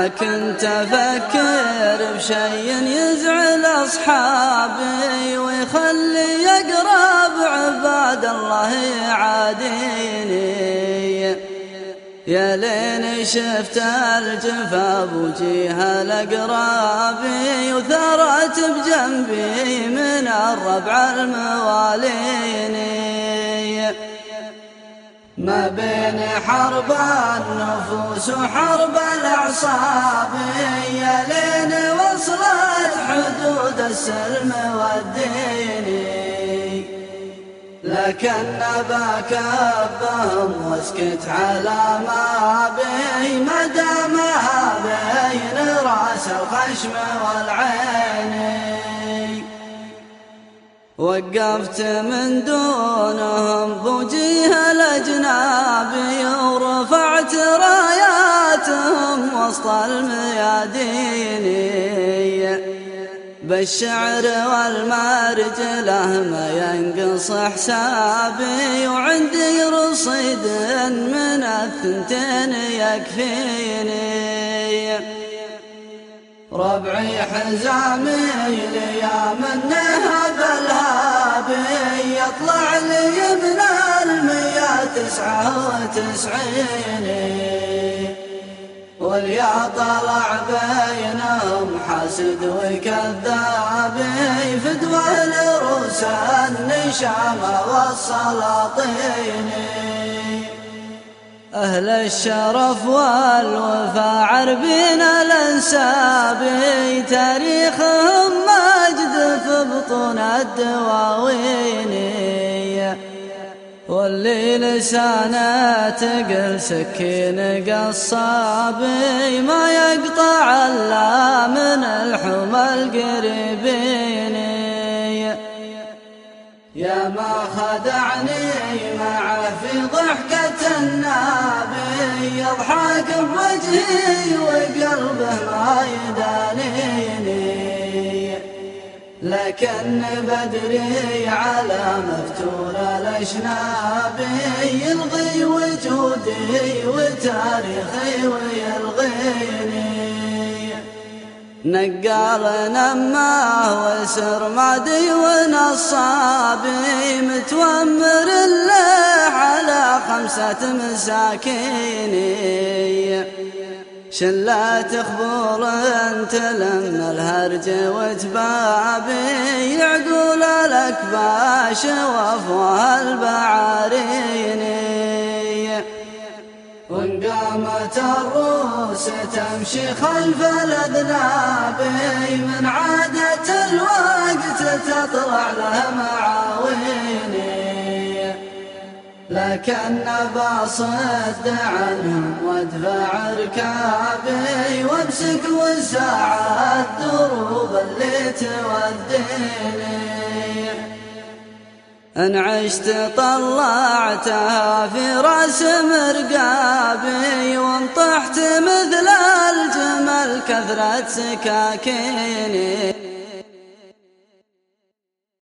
ما كنت أفكر بشي يزعل أصحابي ويخلي يقرب عباد الله يعاديني يا لين شفت الجفا بوجيها الأقرابي وثرت بجنبي من الربع المواليني. ما بين حرب النفوس وحرب الأعصاب يا لين وصلت حدود السلم والدين. لكن باك بهم واسكت على ما بي ما دامها بين رأس الخشم والعين. وقفت من دونهم بوجيه الأجنابي ورفعت راياتهم وسط الميادين. بالشعر والمرجله ما ينقص حسابي وعندي رصيد من الثنتين يكفيني. ربعي حزامي ليا منها تسعة وتسعين واليا طلع بينهم حاسد وكذابي فدوى لروس النشام والسلاطين. أهل الشرف والوفا عربين الأنساب تاريخهم مجد في بطون الدواوين. واللي لسانه تقل سكين قصابي ما يقطع إلا من الحمى القريبين. يا ما خدعني معه في ضحكة النابي يضحك بوجهي وقلبه ما يدانيني. لكن بدري على مفتون الأشناب يلغي وجودي وتاريخي ويلغيني. نقال نماه وسر مادي ونصابي. متومر الله على خمسة مساكين شلات خبور تلم الهرج وتبابي يعقول الأكباش وافواه البعارين وانقامت الروس تمشي خلف الأذناب من عادة الوقت تطلع له معاويني لكن باصد عنهم وادفع ركابي وامسك وساعة الدروب اللي توديني. إن عشت طلعتها في رأس مرقابي وانطحت مثل الجمل كثرة سكاكيني.